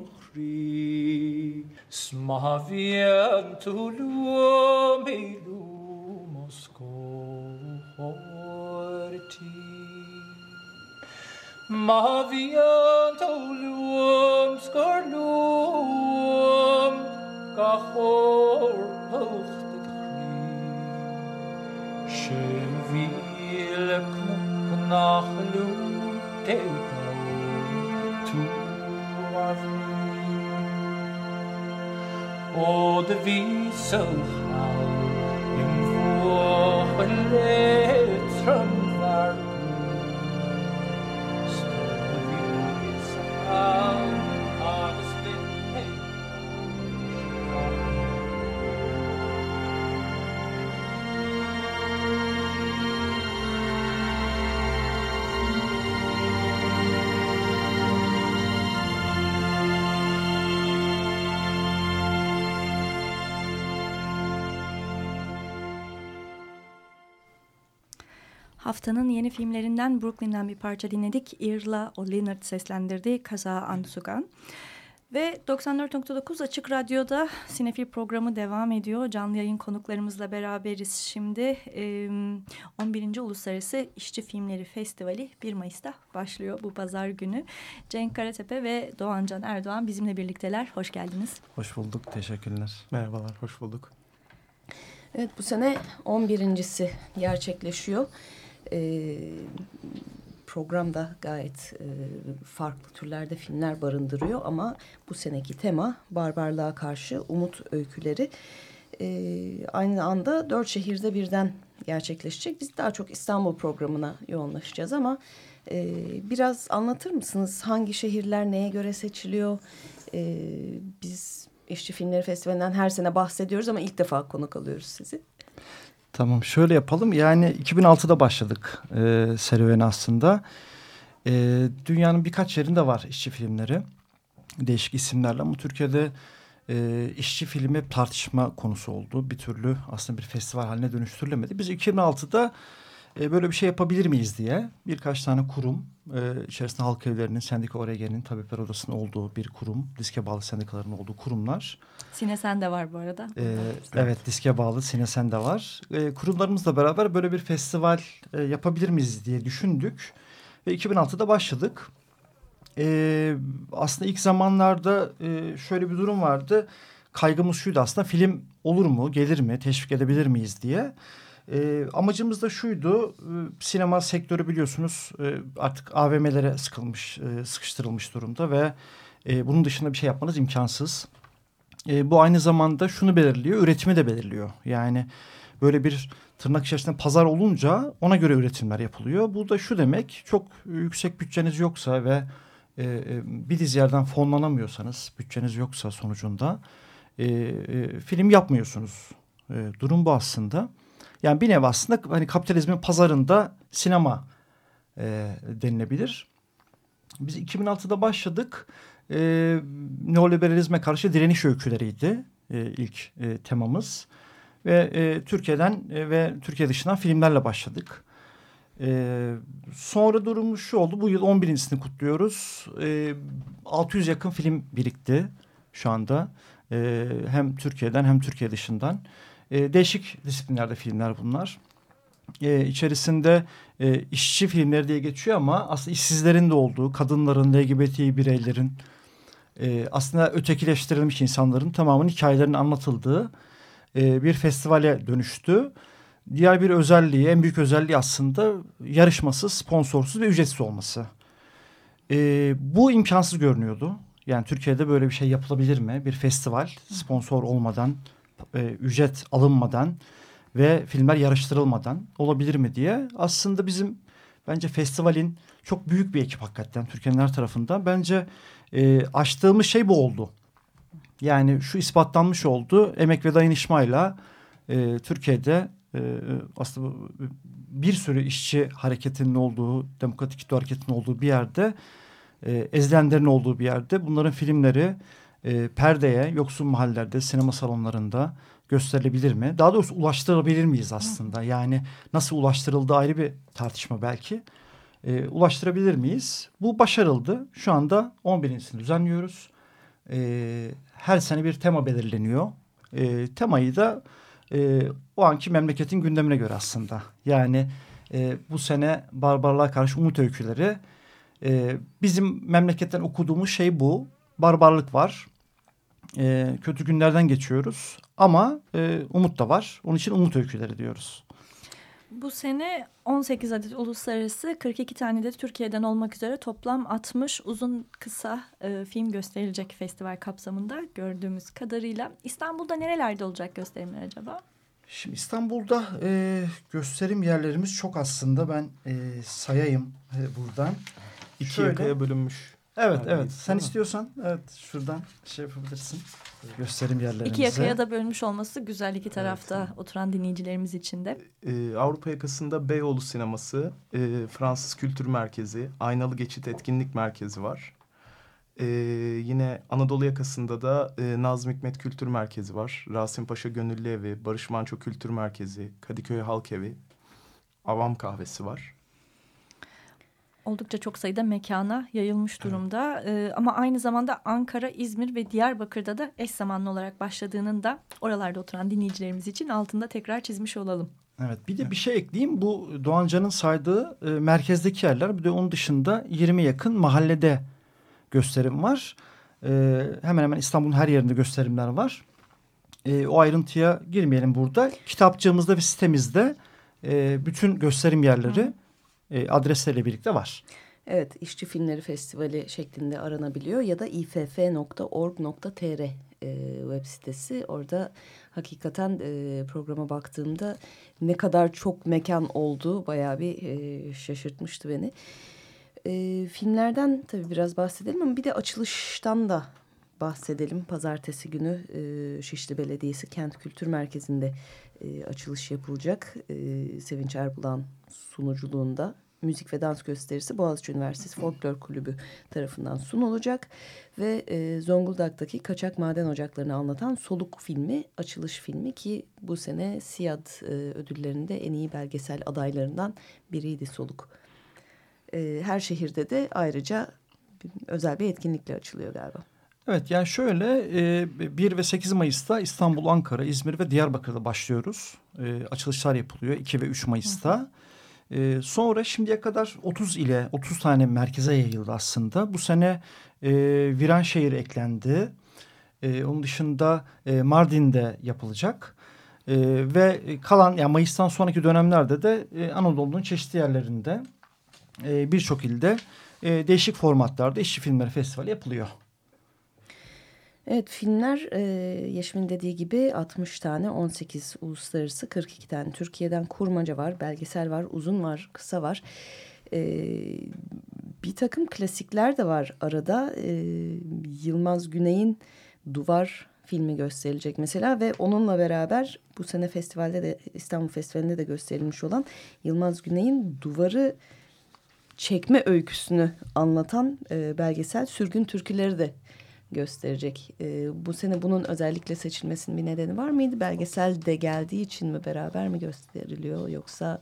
E: Mukri Smahavian to Lum Bihilum Moskow morti. Maviant olum scorlum gachor pochtet chri. Shevil knach lum teuta tu avni. O de vi so how in vor
C: Haftanın yeni filmlerinden Brooklyn'den bir parça dinledik. Irla o Leonard seslendirdi. Kaza Ansugan. Ve 94.9 Açık Radyo'da Sinefil programı devam ediyor. Canlı yayın konuklarımızla beraberiz şimdi. Ee, 11. Uluslararası İşçi Filmleri Festivali 1 Mayıs'ta başlıyor bu pazar günü. Cenk Karatepe ve Doğan Can Erdoğan bizimle birlikteler. Hoş geldiniz.
F: Hoş bulduk. Teşekkürler.
G: Merhabalar, hoş bulduk.
B: Evet bu sene 11.si gerçekleşiyor. Ee, program da gayet e, farklı türlerde filmler barındırıyor ama bu seneki tema barbarlığa karşı umut öyküleri. Ee, aynı anda dört şehirde birden gerçekleşecek. Biz daha çok İstanbul programına yoğunlaşacağız ama e, biraz anlatır mısınız? Hangi şehirler neye göre seçiliyor? Ee, biz İşçi Filmleri Festivali'nden her sene bahsediyoruz ama ilk defa konuk alıyoruz sizi.
F: Tamam şöyle yapalım. Yani 2006'da başladık e, serüveni aslında. E, dünyanın birkaç yerinde var işçi filmleri. Değişik isimlerle ama Türkiye'de e, işçi filmi tartışma konusu oldu. Bir türlü aslında bir festival haline dönüştürülemedi. Biz 2006'da e, böyle bir şey yapabilir miyiz diye birkaç tane kurum e, içerisinde halk evlerinin, sendika ORG'nin, tabipler odasının olduğu bir kurum, diske bağlı sendikaların olduğu kurumlar.
C: Sine sen de var bu arada.
F: Ee, evet diske bağlı Sinesen de var. Ee, kurumlarımızla beraber böyle bir festival e, yapabilir miyiz diye düşündük. Ve 2006'da başladık. Ee, aslında ilk zamanlarda e, şöyle bir durum vardı. Kaygımız şuydu aslında film olur mu, gelir mi, teşvik edebilir miyiz diye. Ee, amacımız da şuydu. e, Sinema sektörü biliyorsunuz e, artık AVM'lere sıkılmış, e, sıkıştırılmış durumda ve e, bunun dışında bir şey yapmanız imkansız. E, bu aynı zamanda şunu belirliyor, üretimi de belirliyor. Yani böyle bir tırnak içerisinde pazar olunca ona göre üretimler yapılıyor. Bu da şu demek, çok yüksek bütçeniz yoksa ve e, e, bir dizi yerden fonlanamıyorsanız, bütçeniz yoksa sonucunda e, e, film yapmıyorsunuz. E, durum bu aslında. Yani bir nevi aslında hani kapitalizmin pazarında sinema e, denilebilir. Biz 2006'da başladık. E, neoliberalizme karşı direniş öyküleriydi e, ilk e, temamız. Ve e, Türkiye'den e, ve Türkiye dışından filmlerle başladık. E, sonra durumu şu oldu. Bu yıl 11.sini kutluyoruz. E, 600 yakın film birikti şu anda. E, hem Türkiye'den hem Türkiye dışından. E, değişik disiplinlerde filmler bunlar. E, içerisinde e, işçi filmleri diye geçiyor ama aslında işsizlerin de olduğu, kadınların, LGBT bireylerin, e, aslında ötekileştirilmiş insanların tamamının hikayelerinin anlatıldığı e, bir festivale dönüştü. Diğer bir özelliği, en büyük özelliği aslında yarışmasız, sponsorsuz ve ücretsiz olması. E, bu imkansız görünüyordu. Yani Türkiye'de böyle bir şey yapılabilir mi? Bir festival sponsor olmadan, e, ücret alınmadan ve filmler yarıştırılmadan olabilir mi diye. Aslında bizim bence festivalin çok büyük bir ekip hakikaten Türkiye'nin her tarafından. Bence e, açtığımız şey bu oldu. Yani şu ispatlanmış oldu. Emek ve dayanışmayla e, Türkiye'de e, aslında bir sürü işçi hareketinin olduğu, demokratik kitle hareketinin olduğu bir yerde, e, ezilenlerin olduğu bir yerde bunların filmleri e, perdeye, yoksul mahallelerde, sinema salonlarında gösterilebilir mi? Daha doğrusu ulaştırabilir miyiz aslında? Yani nasıl ulaştırıldığı ayrı bir tartışma belki. E, ulaştırabilir miyiz? Bu başarıldı. Şu anda 11.sini düzenliyoruz. E, her sene bir tema belirleniyor. E, temayı da e, o anki memleketin gündemine göre aslında. Yani e, bu sene barbarlığa karşı umut öyküleri. E, bizim memleketten okuduğumuz şey bu. Barbarlık var. E, kötü günlerden geçiyoruz. Ama e, umut da var. Onun için umut öyküleri diyoruz.
C: Bu sene 18 adet uluslararası 42 tane de Türkiye'den olmak üzere toplam 60 uzun kısa e, film gösterilecek festival kapsamında gördüğümüz kadarıyla. İstanbul'da nerelerde olacak gösterimler acaba?
F: Şimdi İstanbul'da e, gösterim yerlerimiz çok aslında. Ben e, sayayım e, buradan.
G: İki
F: Şöyle.
G: yakaya bölünmüş.
F: Evet
G: Abi,
F: evet. Sen istiyorsan evet şuradan şey yapabilirsin. Gösterim yerlerimize.
C: İki yakaya da bölünmüş olması güzel iki tarafta oturan dinleyicilerimiz için de.
G: Ee, Avrupa yakasında Beyoğlu Sineması, e, Fransız Kültür Merkezi, Aynalı Geçit Etkinlik Merkezi var. Ee, yine Anadolu yakasında da e, Nazım Hikmet Kültür Merkezi var. Rasim Paşa Gönüllü Evi, Barış Manço Kültür Merkezi, Kadıköy Halk Evi, Avam Kahvesi var.
C: Oldukça çok sayıda mekana yayılmış durumda. Ee, ama aynı zamanda Ankara, İzmir ve Diyarbakır'da da eş zamanlı olarak başladığının da oralarda oturan dinleyicilerimiz için altında tekrar çizmiş olalım.
F: Evet bir de bir şey ekleyeyim. Bu Doğancan'ın saydığı e, merkezdeki yerler. Bir de onun dışında 20 yakın mahallede gösterim var. E, hemen hemen İstanbul'un her yerinde gösterimler var. E, o ayrıntıya girmeyelim burada. Kitapçığımızda ve sitemizde e, bütün gösterim yerleri e, adresleriyle birlikte var.
B: Evet, İşçi Filmleri Festivali şeklinde aranabiliyor ya da iff.org.tr e, web sitesi. Orada hakikaten e, programa baktığımda ne kadar çok mekan olduğu bayağı bir e, şaşırtmıştı beni. E, filmlerden tabii biraz bahsedelim ama bir de açılıştan da bahsedelim. Pazartesi günü e, Şişli Belediyesi Kent Kültür Merkezi'nde e, açılış yapılacak. E, Sevinç Erbulan sunuculuğunda müzik ve dans gösterisi Boğaziçi Üniversitesi Folklor Kulübü tarafından sunulacak. Ve e, Zonguldak'taki kaçak maden ocaklarını anlatan Soluk filmi, açılış filmi ki bu sene SİAD e, ödüllerinde en iyi belgesel adaylarından biriydi Soluk. E, her şehirde de ayrıca özel bir etkinlikle açılıyor galiba.
F: Evet yani şöyle e, 1 ve 8 Mayıs'ta İstanbul, Ankara, İzmir ve Diyarbakır'da başlıyoruz. E, açılışlar yapılıyor 2 ve 3 Mayıs'ta. E, sonra şimdiye kadar 30 ile 30 tane merkeze yayıldı aslında. Bu sene e, Viranşehir eklendi. E, onun dışında e, Mardin'de yapılacak. E, ve kalan yani Mayıs'tan sonraki dönemlerde de e, Anadolu'nun çeşitli yerlerinde e, birçok ilde e, değişik formatlarda işçi filmleri festivali yapılıyor.
B: Evet filmler e, Yeşim'in dediği gibi 60 tane 18 uluslararası 42 tane Türkiye'den kurmaca var, belgesel var, uzun var, kısa var. E, bir takım klasikler de var arada. E, Yılmaz Güney'in Duvar filmi gösterilecek mesela ve onunla beraber bu sene festivalde de İstanbul Festivali'nde de gösterilmiş olan Yılmaz Güney'in Duvarı çekme öyküsünü anlatan e, belgesel Sürgün Türküleri de gösterecek. E, bu sene bunun özellikle seçilmesinin bir nedeni var mıydı? Belgesel de geldiği için mi beraber mi gösteriliyor yoksa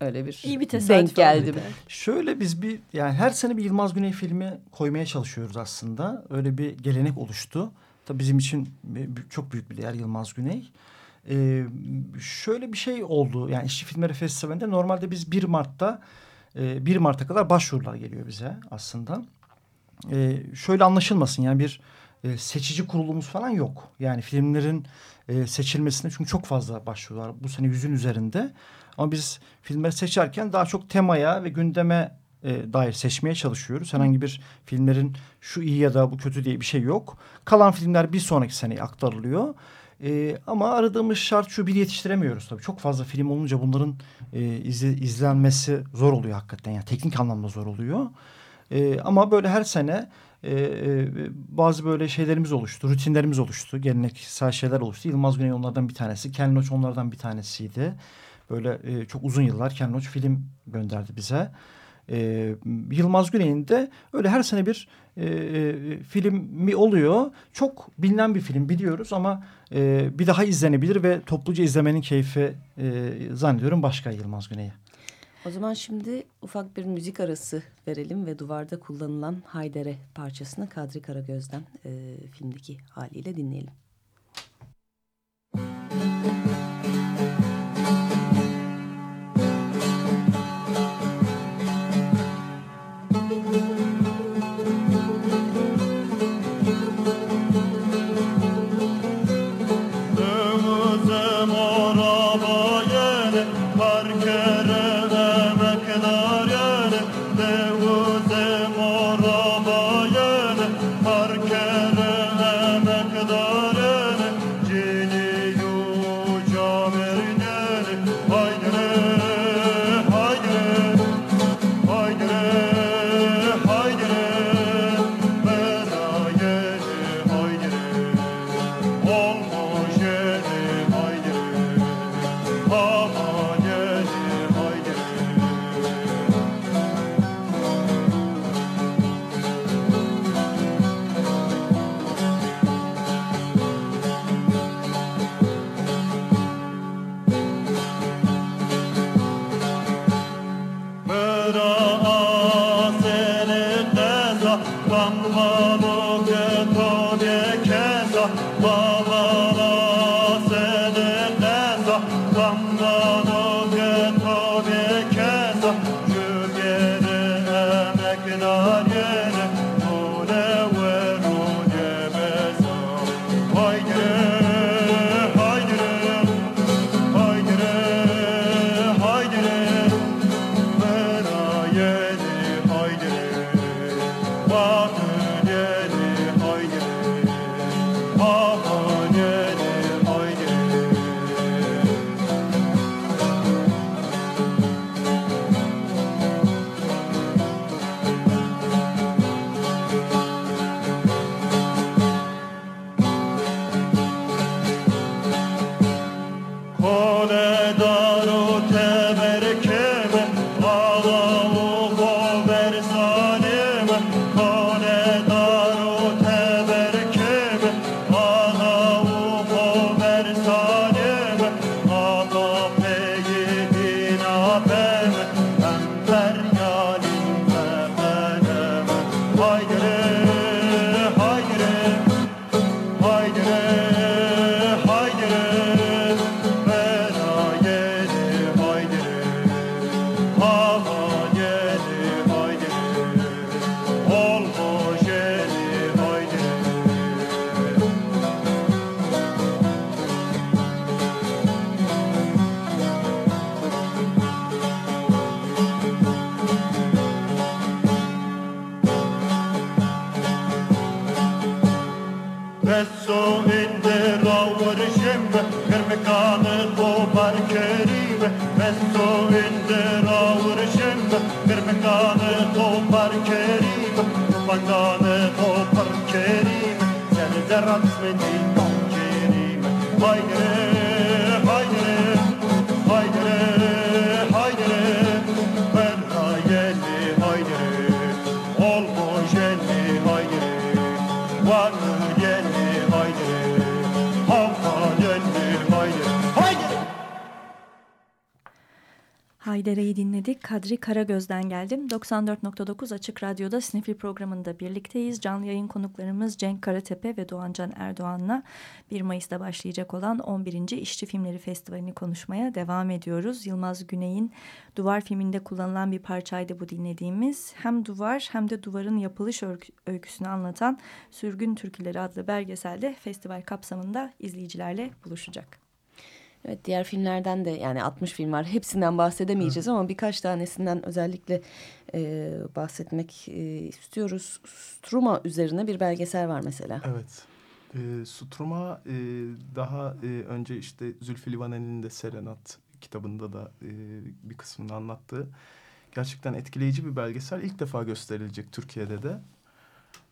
B: öyle bir,
C: İyi bir
B: denk geldi mi?
F: Şöyle biz bir yani her sene bir Yılmaz Güney filmi koymaya çalışıyoruz aslında. Öyle bir gelenek oluştu. Tabii bizim için çok büyük bir değer Yılmaz Güney. Ee, şöyle bir şey oldu. Yani İşçi Filmleri Festivali'nde normalde biz 1 Mart'ta e, 1 Mart'a kadar başvurular geliyor bize aslında. Ee, şöyle anlaşılmasın yani bir e, seçici kurulumuz falan yok. Yani filmlerin e, seçilmesine çünkü çok fazla başvuru var. Bu sene yüzün üzerinde. Ama biz filmleri seçerken daha çok temaya ve gündeme e, dair seçmeye çalışıyoruz. Herhangi bir filmlerin şu iyi ya da bu kötü diye bir şey yok. Kalan filmler bir sonraki seneye aktarılıyor. E, ama aradığımız şart şu bir yetiştiremiyoruz tabii. Çok fazla film olunca bunların e, izle- izlenmesi zor oluyor hakikaten. Yani teknik anlamda zor oluyor. E, ama böyle her sene e, e, bazı böyle şeylerimiz oluştu. Rutinlerimiz oluştu. Geleneksel şeyler oluştu. Yılmaz Güney onlardan bir tanesi. Ken Loach onlardan bir tanesiydi. Böyle e, çok uzun yıllar Ken Loach film gönderdi bize. E, Yılmaz Güney'in de öyle her sene bir e, e, filmi oluyor. Çok bilinen bir film biliyoruz ama e, bir daha izlenebilir ve topluca izlemenin keyfi e, zannediyorum başka Yılmaz Güney'e.
B: O zaman şimdi ufak bir müzik arası verelim ve duvarda kullanılan Haydere parçasını Kadri Karagöz'den e, filmdeki haliyle dinleyelim.
H: Özüm Why
C: Haydere'yi dinledik. Kadri Karagöz'den geldim. 94.9 Açık Radyo'da Sinefil programında birlikteyiz. Canlı yayın konuklarımız Cenk Karatepe ve Doğancan Erdoğan'la 1 Mayıs'ta başlayacak olan 11. İşçi Filmleri Festivali'ni konuşmaya devam ediyoruz. Yılmaz Güney'in Duvar filminde kullanılan bir parçaydı bu dinlediğimiz. Hem duvar hem de duvarın yapılış öykü- öyküsünü anlatan Sürgün Türküleri adlı belgeselde festival kapsamında izleyicilerle buluşacak.
B: Evet diğer filmlerden de yani 60 film var. Hepsinden bahsedemeyeceğiz ama birkaç tanesinden özellikle e, bahsetmek e, istiyoruz. Struma üzerine bir belgesel var mesela.
G: Evet. E, Sutruma e, daha e, önce işte Zülfü Livaneli'nin de Serenat kitabında da e, bir kısmını anlattığı gerçekten etkileyici bir belgesel. İlk defa gösterilecek Türkiye'de de.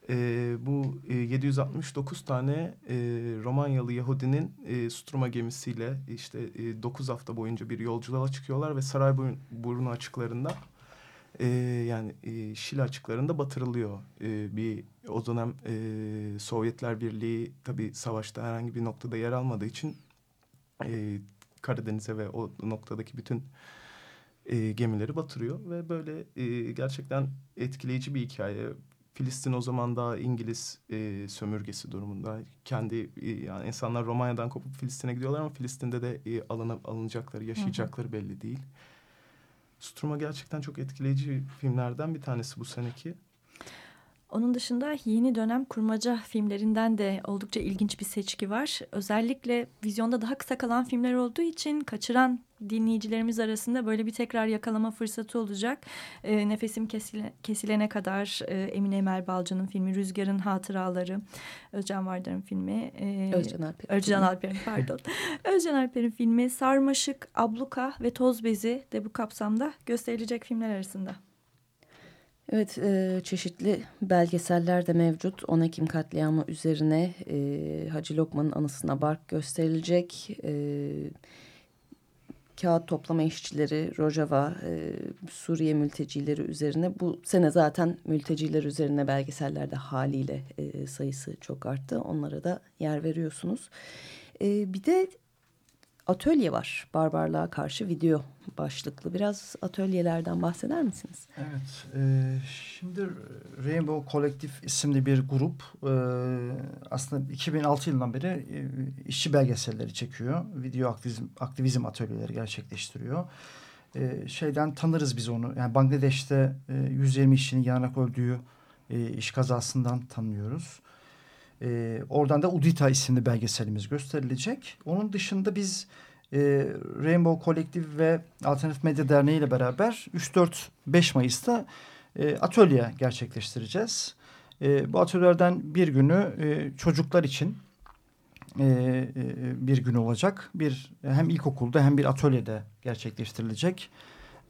G: E, bu e, 769 tane e, Romanyalı Yahudinin e, Sutruma gemisiyle işte e, 9 hafta boyunca bir yolculuğa çıkıyorlar ve Sarayburnu açıklarında e, yani e, Şili açıklarında batırılıyor. E, bir o dönem e, Sovyetler Birliği tabii savaşta herhangi bir noktada yer almadığı için e, Karadeniz'e ve o noktadaki bütün e, gemileri batırıyor ve böyle e, gerçekten etkileyici bir hikaye. Filistin o zaman daha İngiliz e, sömürgesi durumunda. Kendi e, yani insanlar Romanya'dan kopup Filistin'e gidiyorlar ama Filistin'de de e, alına, alınacakları, yaşayacakları belli değil. Struma gerçekten çok etkileyici filmlerden bir tanesi bu seneki.
C: Onun dışında yeni dönem kurmaca filmlerinden de oldukça ilginç bir seçki var. Özellikle vizyonda daha kısa kalan filmler olduğu için kaçıran dinleyicilerimiz arasında böyle bir tekrar yakalama fırsatı olacak. E, Nefesim kesile, kesilene kadar e, Emine Emel Balcı'nın filmi Rüzgar'ın Hatıraları, Özcan Vardar'ın filmi. E,
B: Özcan Alper.
C: Özcan Alper'in pardon. Özcan Alper'in filmi Sarmaşık, Abluka ve Toz Bezi de bu kapsamda gösterilecek filmler arasında.
B: Evet, e, çeşitli belgeseller de mevcut. 10 Ekim katliamı üzerine e, Hacı Lokman'ın anısına bark gösterilecek. E, kağıt toplama işçileri, Rojava, e, Suriye mültecileri üzerine bu sene zaten mülteciler üzerine belgesellerde haliyle e, sayısı çok arttı. Onlara da yer veriyorsunuz. E, bir de atölye var. Barbarlığa karşı video başlıklı. Biraz atölyelerden bahseder misiniz?
F: Evet, e, şimdi Rainbow Collective isimli bir grup e, aslında 2006 yılından beri e, işçi belgeselleri çekiyor. Video aktivizm, aktivizm atölyeleri gerçekleştiriyor. E, şeyden tanırız biz onu. Yani Bangladeş'te e, 120 işçinin yanarak öldüğü e, iş kazasından tanıyoruz. E, oradan da Udita isimli belgeselimiz gösterilecek. Onun dışında biz e, Rainbow Collective ve Alternatif Medya Derneği ile beraber 3-4-5 Mayıs'ta e, atölye gerçekleştireceğiz. E, bu atölyelerden bir günü e, çocuklar için e, e, bir gün olacak. Bir hem ilkokulda hem bir atölyede gerçekleştirilecek.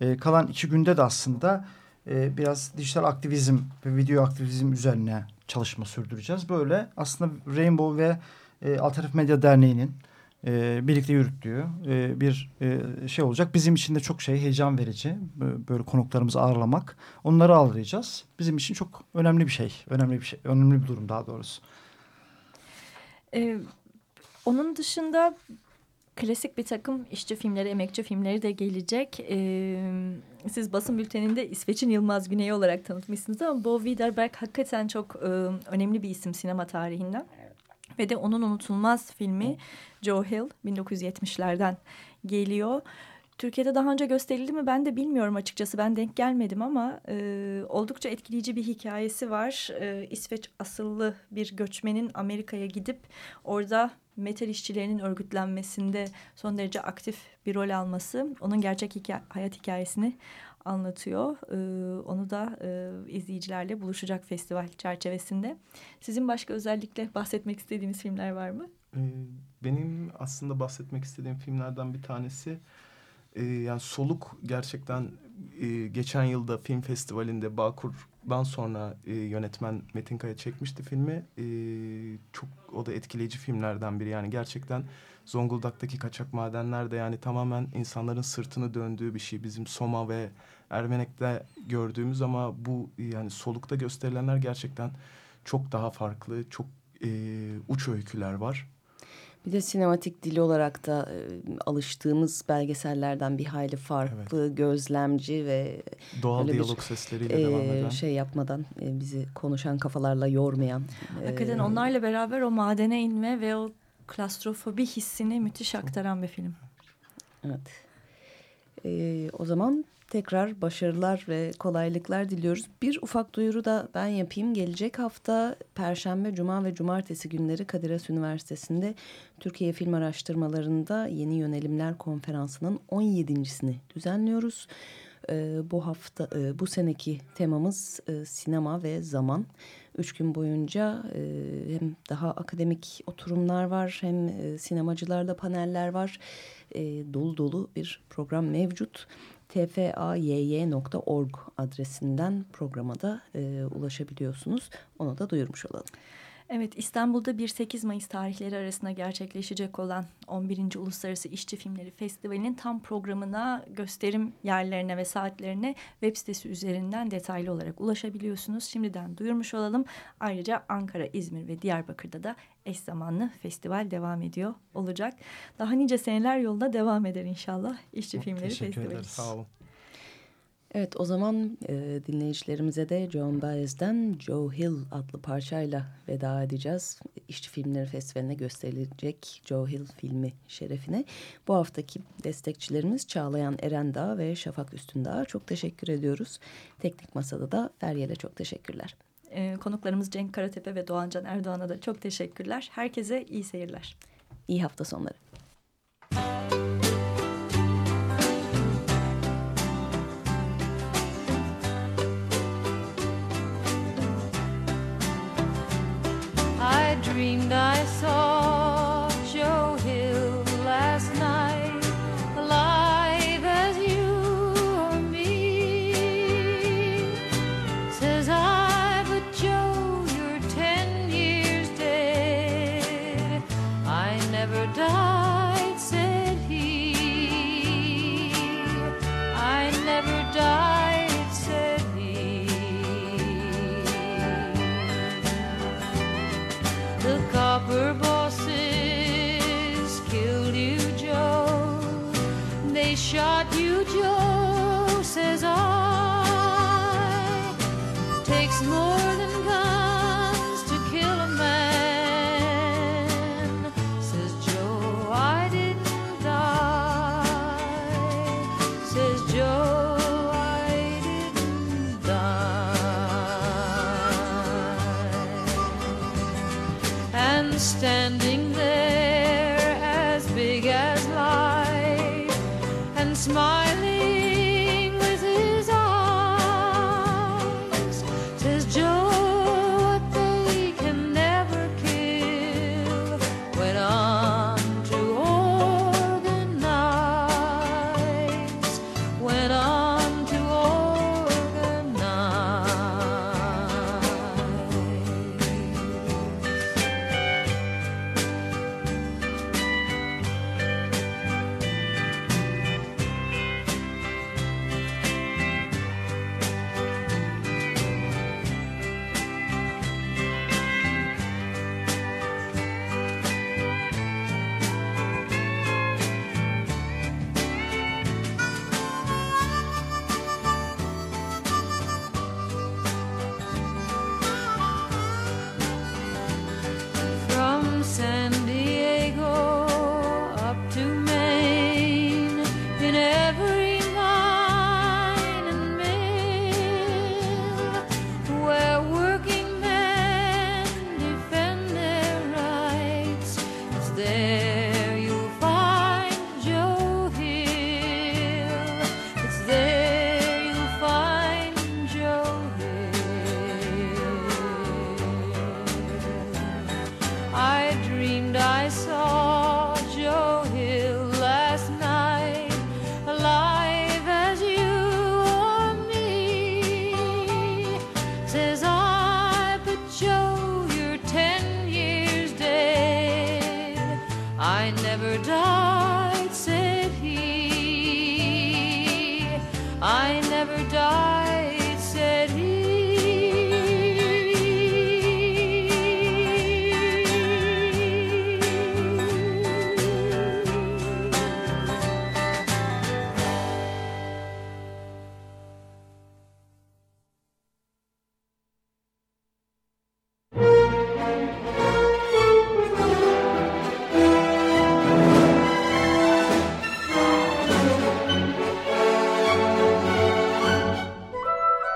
F: E, kalan iki günde de aslında e, biraz dijital aktivizm ve video aktivizm üzerine çalışma sürdüreceğiz. Böyle aslında Rainbow ve e, Alternatif Medya Derneği'nin e, birlikte yürüttüğü e, bir e, şey olacak. Bizim için de çok şey heyecan verici böyle konuklarımızı ağırlamak. Onları ağırlayacağız. Bizim için çok önemli bir şey. Önemli bir şey. Önemli bir durum daha doğrusu.
C: Ee, onun dışında klasik bir takım işçi filmleri, emekçi filmleri de gelecek. Ee, siz basın bülteninde İsveç'in Yılmaz Güney'i olarak tanıtmışsınız ama Bo Widerberg hakikaten çok e, önemli bir isim sinema tarihinden. Ve de onun unutulmaz filmi Joe Hill 1970'lerden geliyor. Türkiye'de daha önce gösterildi mi ben de bilmiyorum açıkçası. Ben denk gelmedim ama e, oldukça etkileyici bir hikayesi var. E, İsveç asıllı bir göçmenin Amerika'ya gidip orada metal işçilerinin örgütlenmesinde son derece aktif bir rol alması onun gerçek hikaye, hayat hikayesini anlatıyor. Ee, onu da e, izleyicilerle buluşacak festival çerçevesinde. Sizin başka özellikle bahsetmek istediğiniz filmler var mı?
G: Benim aslında bahsetmek istediğim filmlerden bir tanesi e, yani Soluk gerçekten e, geçen yılda film festivalinde Bağkur'dan sonra e, yönetmen Metin Kaya çekmişti filmi. E, çok o da etkileyici filmlerden biri yani gerçekten Zonguldak'taki kaçak madenlerde yani tamamen insanların sırtını döndüğü bir şey. Bizim Soma ve Ermenek'te gördüğümüz ama bu yani solukta gösterilenler gerçekten çok daha farklı, çok e, uç öyküler var.
B: Bir de sinematik dili olarak da e, alıştığımız belgesellerden bir hayli farklı, evet. gözlemci ve
G: doğal diyalog bir, sesleriyle e, devam eden.
B: Şey yapmadan e, bizi konuşan kafalarla yormayan.
C: Hakikaten e, onlarla beraber o madene inme ve o klastrofobi hissini müthiş aktaran bir film.
B: Evet. E, o zaman tekrar başarılar ve kolaylıklar diliyoruz. Bir ufak duyuru da ben yapayım. Gelecek hafta Perşembe, Cuma ve Cumartesi günleri Kadir Has Üniversitesi'nde Türkiye Film Araştırmalarında Yeni Yönelimler Konferansı'nın 17.sini düzenliyoruz. Ee, bu hafta, e, bu seneki temamız e, sinema ve zaman. Üç gün boyunca e, hem daha akademik oturumlar var hem e, sinemacılarda paneller var. E, dolu dolu bir program mevcut tfayy.org adresinden programa da e, ulaşabiliyorsunuz. Onu da duyurmuş olalım.
C: Evet İstanbul'da 1-8 Mayıs tarihleri arasında gerçekleşecek olan 11. Uluslararası İşçi Filmleri Festivali'nin tam programına, gösterim yerlerine ve saatlerine web sitesi üzerinden detaylı olarak ulaşabiliyorsunuz. Şimdiden duyurmuş olalım. Ayrıca Ankara, İzmir ve Diyarbakır'da da eş zamanlı festival devam ediyor olacak. Daha nice seneler yolda devam eder inşallah İşçi Filmleri
F: teşekkür
C: Festivali.
F: ederiz.
G: Sağ olun.
B: Evet o zaman e, dinleyicilerimize de John Baez'den Joe Hill adlı parçayla veda edeceğiz. İşçi Filmleri Festivali'ne gösterilecek Joe Hill filmi şerefine. Bu haftaki destekçilerimiz Çağlayan Erendağ ve Şafak Üstündağ'a çok teşekkür ediyoruz. Teknik Masada da Feryal'e çok teşekkürler.
C: Ee, konuklarımız Cenk Karatepe ve Doğancan Erdoğan'a da çok teşekkürler. Herkese iyi seyirler.
B: İyi hafta sonları.
I: I